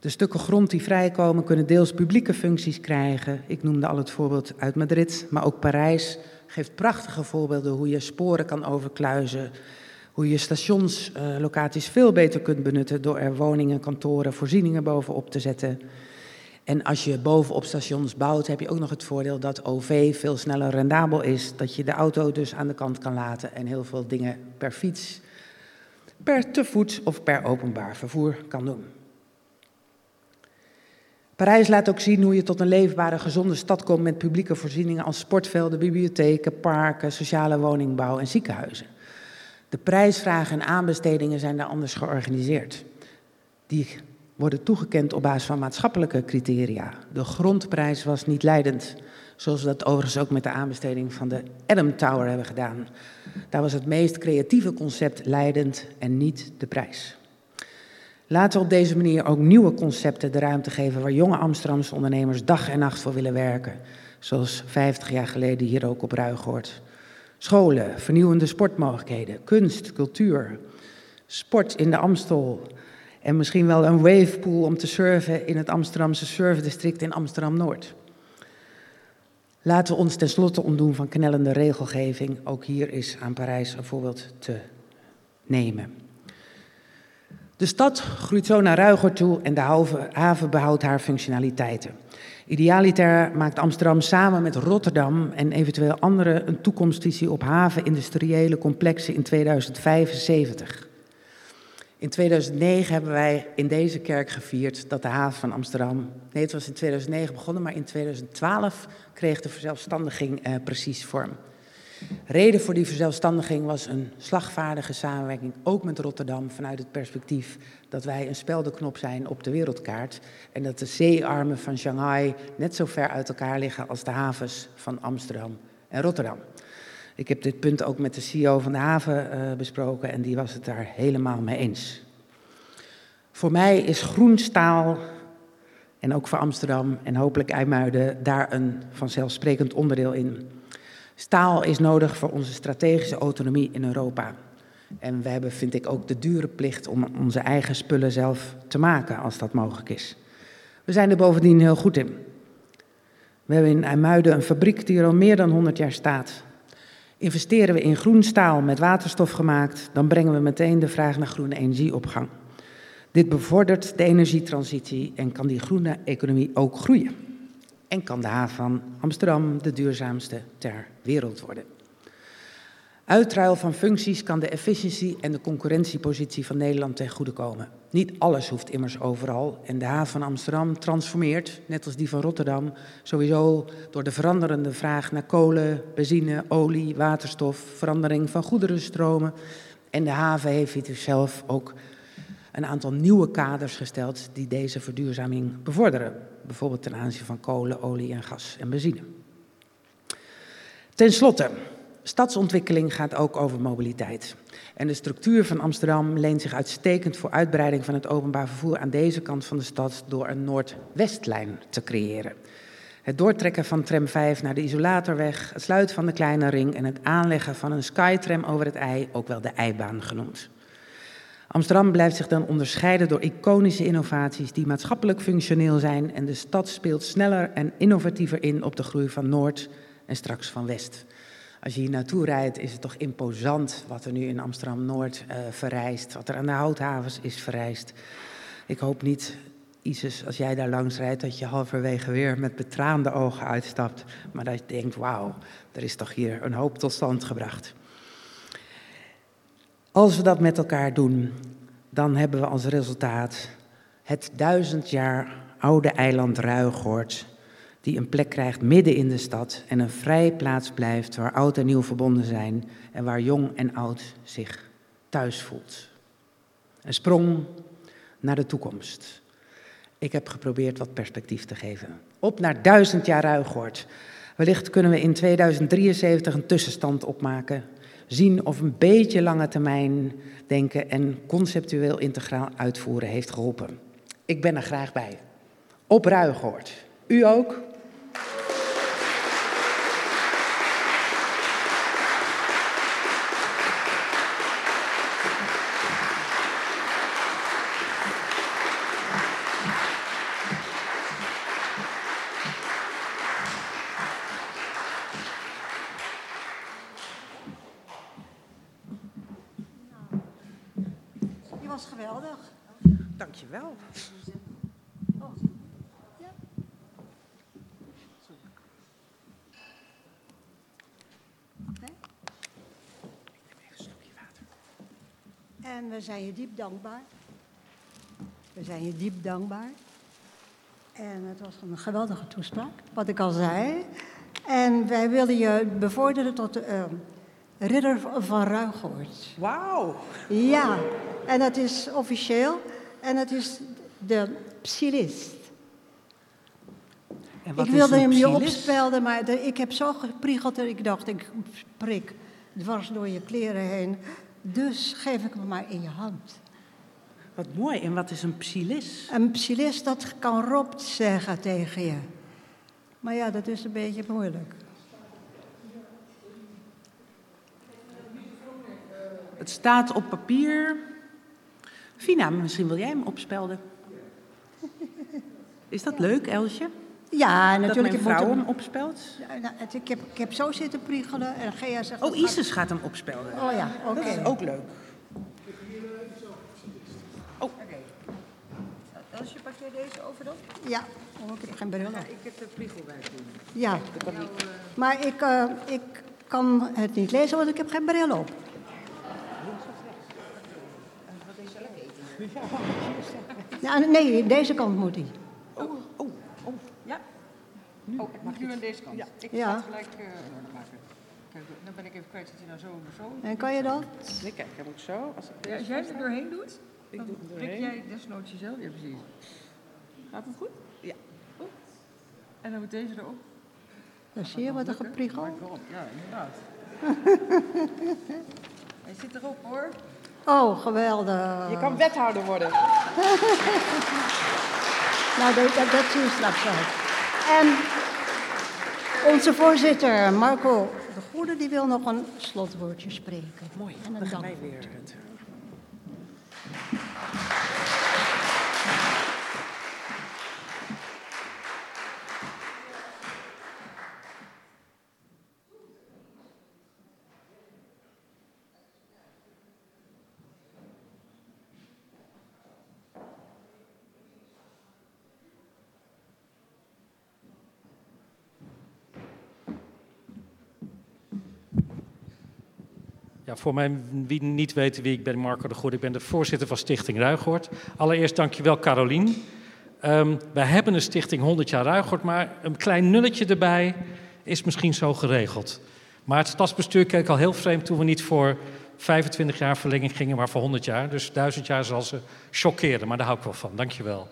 De stukken grond die vrijkomen kunnen deels publieke functies krijgen. Ik noemde al het voorbeeld uit Madrid, maar ook Parijs geeft prachtige voorbeelden hoe je sporen kan overkluizen. Hoe je stationslocaties veel beter kunt benutten door er woningen, kantoren, voorzieningen bovenop te zetten. En als je bovenop stations bouwt, heb je ook nog het voordeel dat OV veel sneller rendabel is. Dat je de auto dus aan de kant kan laten en heel veel dingen per fiets, per te voet of per openbaar vervoer kan doen. Parijs laat ook zien hoe je tot een leefbare, gezonde stad komt met publieke voorzieningen als sportvelden, bibliotheken, parken, sociale woningbouw en ziekenhuizen. De prijsvragen en aanbestedingen zijn daar anders georganiseerd. Die worden toegekend op basis van maatschappelijke criteria. De grondprijs was niet leidend, zoals we dat overigens ook met de aanbesteding van de Adam Tower hebben gedaan. Daar was het meest creatieve concept leidend en niet de prijs. Laten we op deze manier ook nieuwe concepten de ruimte geven waar jonge Amsterdamse ondernemers dag en nacht voor willen werken. Zoals 50 jaar geleden hier ook op Ruigoord. Scholen, vernieuwende sportmogelijkheden, kunst, cultuur, sport in de Amstel. En misschien wel een wavepool om te surfen in het Amsterdamse surfdistrict in Amsterdam-Noord. Laten we ons tenslotte ontdoen van knellende regelgeving. Ook hier is aan Parijs een voorbeeld te nemen. De stad groeit zo naar Ruiger toe en de haven behoudt haar functionaliteiten. Idealiter maakt Amsterdam samen met Rotterdam en eventueel andere een toekomstvisie op haven-industriële complexen in 2075. In 2009 hebben wij in deze kerk gevierd dat de haven van Amsterdam. Nee, het was in 2009 begonnen, maar in 2012 kreeg de verzelfstandiging eh, precies vorm. Reden voor die verzelfstandiging was een slagvaardige samenwerking, ook met Rotterdam, vanuit het perspectief dat wij een speldenknop zijn op de wereldkaart en dat de zeearmen van Shanghai net zo ver uit elkaar liggen als de havens van Amsterdam en Rotterdam. Ik heb dit punt ook met de CEO van de haven uh, besproken en die was het daar helemaal mee eens. Voor mij is groenstaal en ook voor Amsterdam en hopelijk IJmuiden daar een vanzelfsprekend onderdeel in. Staal is nodig voor onze strategische autonomie in Europa. En we hebben, vind ik, ook de dure plicht om onze eigen spullen zelf te maken, als dat mogelijk is. We zijn er bovendien heel goed in. We hebben in IJmuiden een fabriek die er al meer dan 100 jaar staat. Investeren we in groen staal met waterstof gemaakt, dan brengen we meteen de vraag naar groene energie op gang. Dit bevordert de energietransitie en kan die groene economie ook groeien en kan de haven Amsterdam de duurzaamste ter wereld worden. Uitruil van functies kan de efficiëntie en de concurrentiepositie van Nederland ten goede komen. Niet alles hoeft immers overal en de haven van Amsterdam transformeert, net als die van Rotterdam, sowieso door de veranderende vraag naar kolen, benzine, olie, waterstof, verandering van goederenstromen. En de haven heeft zelf ook een aantal nieuwe kaders gesteld die deze verduurzaming bevorderen. Bijvoorbeeld ten aanzien van kolen, olie en gas en benzine. Ten slotte, stadsontwikkeling gaat ook over mobiliteit. En de structuur van Amsterdam leent zich uitstekend voor uitbreiding van het openbaar vervoer aan deze kant van de stad door een Noord-Westlijn te creëren. Het doortrekken van tram 5 naar de isolatorweg, het sluiten van de kleine ring en het aanleggen van een skytram over het ei, ook wel de eibaan genoemd. Amsterdam blijft zich dan onderscheiden door iconische innovaties die maatschappelijk functioneel zijn en de stad speelt sneller en innovatiever in op de groei van Noord en straks van West. Als je hier naartoe rijdt, is het toch imposant wat er nu in Amsterdam-Noord uh, verrijst, wat er aan de houthavens is verrijst. Ik hoop niet, Isis, als jij daar langs rijdt, dat je halverwege weer met betraande ogen uitstapt, maar dat je denkt, wauw, er is toch hier een hoop tot stand gebracht. Als we dat met elkaar doen, dan hebben we als resultaat het duizend jaar oude eiland Ruigoord, die een plek krijgt midden in de stad en een vrije plaats blijft waar oud en nieuw verbonden zijn en waar jong en oud zich thuis voelt. Een sprong naar de toekomst. Ik heb geprobeerd wat perspectief te geven. Op naar duizend jaar Ruigoord. Wellicht kunnen we in 2073 een tussenstand opmaken zien of een beetje lange termijn denken en conceptueel integraal uitvoeren heeft geholpen. Ik ben er graag bij. Op Ruigoord. U ook? Dankjewel. Oh. Ja. Oké. Even een slokje water. En we zijn je diep dankbaar. We zijn je diep dankbaar. En het was een geweldige toespraak, wat ik al zei. En wij willen je bevorderen tot uh, ridder van Ruigoort. Wauw. Ja, en dat is officieel. En dat is de psilist. En wat Ik wilde hem je opspelden, maar de- ik heb zo gepriegeld dat ik dacht, ik prik dwars door je kleren heen. Dus geef ik hem maar in je hand. Wat mooi. En wat is een psilist? Een psilist, dat kan Rob zeggen tegen je. Maar ja, dat is een beetje moeilijk. Het staat op papier. Fina, misschien wil jij hem opspelden. Is dat leuk, Elsje? Ja, Dat natuurlijk. mijn ik moet vrouw hem- opspelt? Ja, nou, het- ik, heb, ik heb zo zitten priegelen en Gea zegt... Oh, dat gaat- Isis gaat hem opspelden. Oh ja, oké. Dat is ook leuk. Als je pak jij deze over dan? Ja, oh, ik heb geen bril op. Ik heb de priegelwerk doen. Ja, maar ik, eh, ik kan het niet lezen, want ik heb geen bril op. Ja, nee, deze kant moet hij. Ja. Oh, ik mag nu aan deze kant. Ik Ja. ga het gelijk eh, orde maken. Kijk, dan ben ik even kwijt dat hij nou zo of zo. En kan je dat? Nee, kijk, hij moet zo. Als ik Ja, als jij er doorheen doet, Ik dan doe prik jij desnoods jezelf. Ja, precies. Gaat het goed? Ja. Goed. En dan moet deze erop. Dan zie je wat er gepriegeld. Maar kom, ja, inderdaad. Hij zit erop hoor. Oh, geweldig. Je kan wethouder worden. Nou, dat, dat, dat zie je straks wel. En onze voorzitter, Marco de Goede, die wil nog een slotwoordje spreken. Mooi, En dan een gaan wij dankwoord. weer. Ja, voor mij, wie niet weet wie ik ben, Marco de Goede. Ik ben de voorzitter van Stichting Ruigoord. Allereerst dankjewel Carolien. Ehm wij hebben een stichting 100 jaar Ruigoord, maar een klein nulletje erbij is misschien zo geregeld. Maar het stadsbestuur keek al heel vreemd toen we niet voor 25 jaar verlenging gingen, maar voor 100 jaar. Dus 1000 jaar zal ze chockeren, maar daar hou ik wel van. Dankjewel.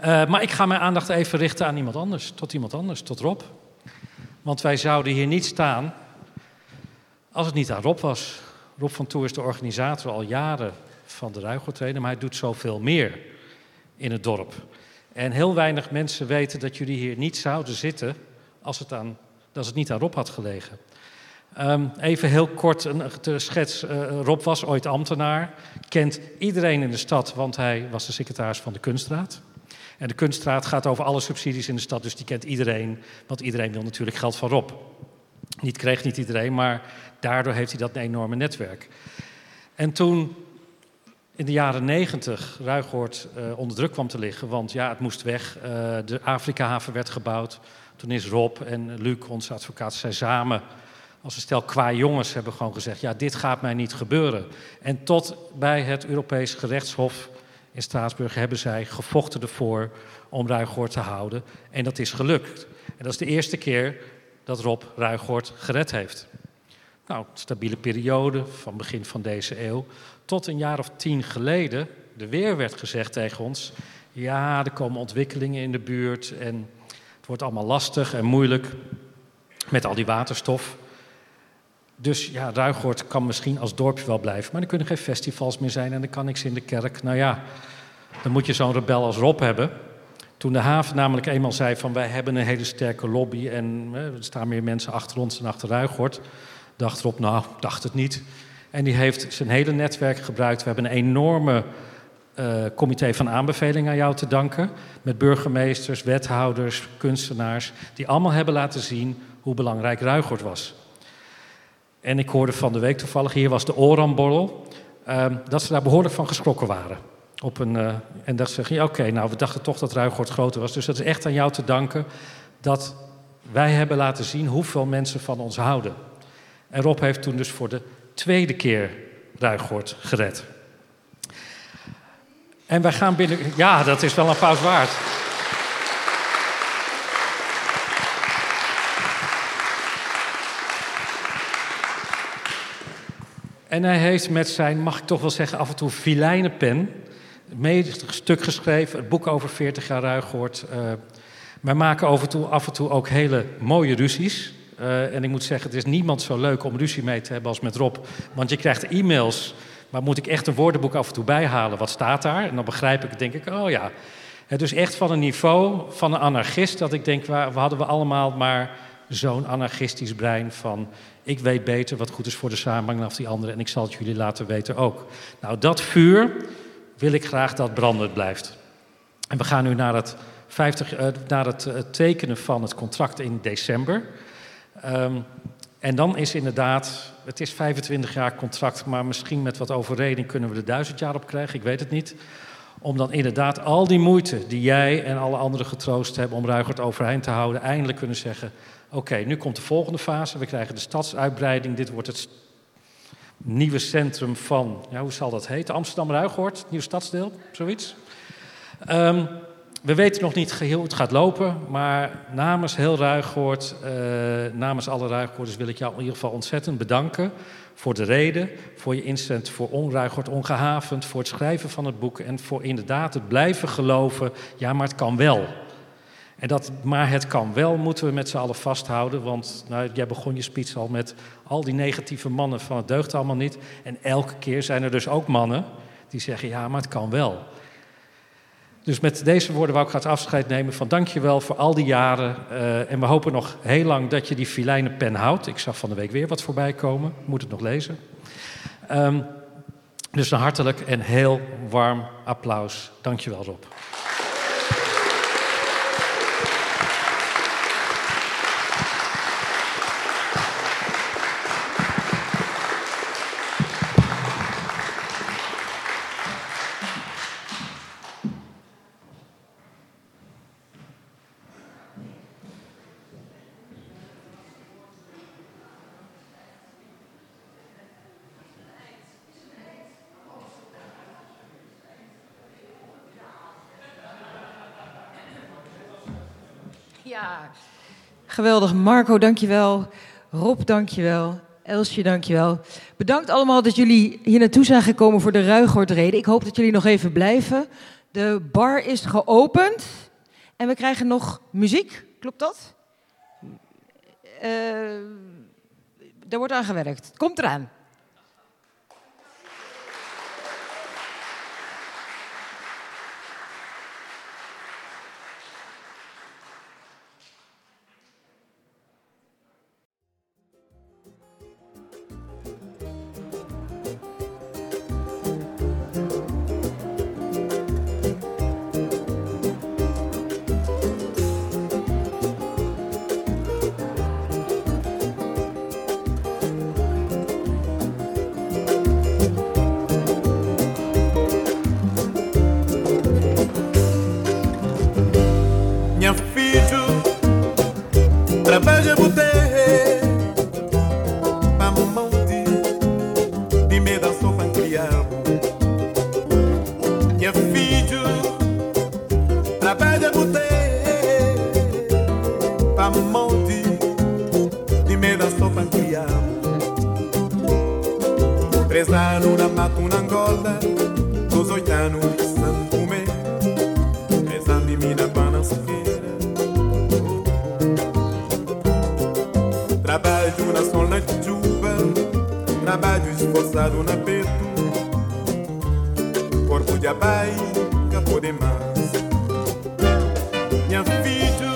Eh maar ik ga mijn aandacht even richten aan iemand anders, tot iemand anders, tot Rob. Want wij zouden hier niet staan als het niet aan Rob was. Rob van Toer is de organisator al jaren van de Ruigoortreden, maar hij doet zoveel meer in het dorp. En heel weinig mensen weten dat jullie hier niet zouden zitten als het, aan, als het niet aan Rob had gelegen. Ehm, even heel kort een schets. Eh, Rob was ooit ambtenaar, kent iedereen in de stad, want hij was de secretaris van de Kunstraad. En de Kunstraad gaat over alle subsidies in de stad, dus die kent iedereen, want iedereen wil natuurlijk geld van Rob. Niet kreeg niet iedereen, maar daardoor heeft hij dat enorme netwerk. En toen in de jaren negentig Ruigoord eh, onder druk kwam te liggen, want ja, het moest weg. eh, de Afrikahaven werd gebouwd. Toen is Rob en Luc, onze advocaat, zij samen als een stel qua jongens hebben gewoon gezegd: ja, dit gaat mij niet gebeuren. En tot bij het Europees gerechtshof in Straatsburg hebben zij gevochten ervoor om Ruigoord te houden. En dat is gelukt. En dat is de eerste keer dat Rob Ruigoord gered heeft. Nou, stabiele periode van begin van deze eeuw. Tot een jaar of tien geleden er weer werd gezegd tegen ons: ja, er komen ontwikkelingen in de buurt en het wordt allemaal lastig en moeilijk met al die waterstof. Dus ja, Ruigoord kan misschien als dorpje wel blijven, maar er kunnen geen festivals meer zijn en er kan niks in de kerk. Nou ja, dan moet je zo'n rebel als Rob hebben. Toen de haven namelijk eenmaal zei van wij hebben een hele sterke lobby en eh, er staan meer mensen achter ons dan achter Ruigoord, dacht Rob, nou, dacht het niet. En die heeft zijn hele netwerk gebruikt. We hebben een enorme eh, comité van aanbeveling aan jou te danken. Met burgemeesters, wethouders, kunstenaars. Die allemaal hebben laten zien hoe belangrijk Ruigoord was. En ik hoorde van de week toevallig, hier was de Oranborrel, ehm, dat ze daar behoorlijk van geschrokken waren. Op een, eh, en dat ze ja, oké, nou we dachten toch dat Ruigoord groter was. Dus dat is echt aan jou te danken dat wij hebben laten zien hoeveel mensen van ons houden. En Rob heeft toen dus voor de tweede keer Ruigoord gered. En wij gaan binnen. Ja, dat is wel een applaus waard. En hij heeft met zijn, mag ik toch wel zeggen, af en toe filijnenpen... een stuk geschreven, het boek over 40 jaar Ruigoord. Uh, wij maken af en, toe, af en toe ook hele mooie ruzies. Uh, en ik moet zeggen, het is niemand zo leuk om ruzie mee te hebben als met Rob. Want je krijgt e-mails, maar moet ik echt een woordenboek af en toe bijhalen. Wat staat daar? En dan begrijp ik, denk ik, oh ja. Het is echt van een niveau van een anarchist dat ik denk, we hadden we allemaal maar zo'n anarchistisch brein van ik weet beter wat goed is voor de samenleving dan die anderen en ik zal het jullie laten weten ook. Nou, dat vuur wil ik graag dat brandend blijft. En we gaan nu naar het, 50, uh, naar het uh, tekenen van het contract in december. Um, en dan is inderdaad, het is 25 jaar contract, maar misschien met wat overreding kunnen we er duizend jaar op krijgen, ik weet het niet. Om dan inderdaad al die moeite die jij en alle anderen getroost hebben om Ruigert overeind te houden, eindelijk kunnen zeggen: Oké, nu komt de volgende fase. We krijgen de stadsuitbreiding. Dit wordt het nieuwe centrum van, ja, hoe zal dat heten? Amsterdam-Ruigoord, nieuw stadsdeel, zoiets. Um, we weten nog niet geheel hoe het gaat lopen, maar namens heel Ruigoord, uh, namens alle Ruigoorders wil ik jou in ieder geval ontzettend bedanken voor de reden, voor je inzet voor Onruigoord Ongehavend, voor het schrijven van het boek en voor inderdaad het blijven geloven, ja, maar het kan wel. En dat, maar het kan wel, moeten we met z'n allen vasthouden. Want nou, jij begon je speech al met al die negatieve mannen van het deugt allemaal niet. En elke keer zijn er dus ook mannen die zeggen, ja, maar het kan wel. Dus met deze woorden wou ik graag afscheid nemen van dankjewel voor al die jaren. Uh, en we hopen nog heel lang dat je die filijnen pen houdt. Ik zag van de week weer wat voorbij komen. Moet het nog lezen. Um, dus een hartelijk en heel warm applaus. Dankjewel Rob. Geweldig. Marco, dankjewel. Rob, dankjewel. Elsje, dankjewel. Bedankt allemaal dat jullie hier naartoe zijn gekomen voor de Ruigoordreden. Ik hoop dat jullie nog even blijven. De bar is geopend en we krijgen nog muziek. Klopt dat? Uh, daar wordt aan gewerkt. Komt eraan. ya bai minha nyafitu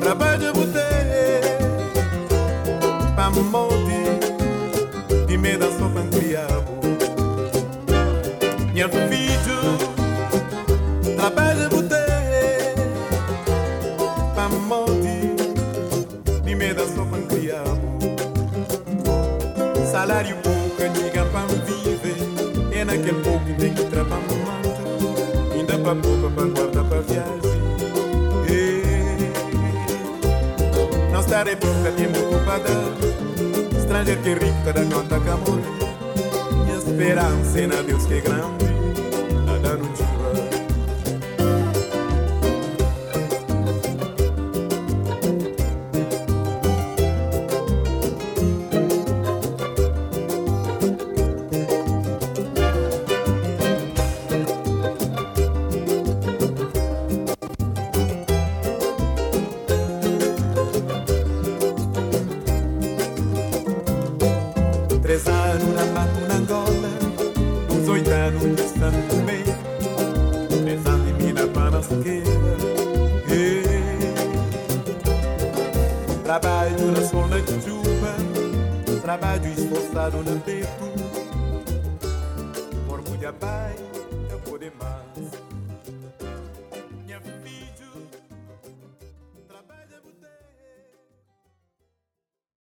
trabalho você pamonde de meda só pancriabo nyafitu trabalho você pamonde de meda sua pancriabo salário pouco diga appena che il que di chi trapamanta Inda papu papà guarda pa viaggi pronta tempo Minha esperança na Deus que grande.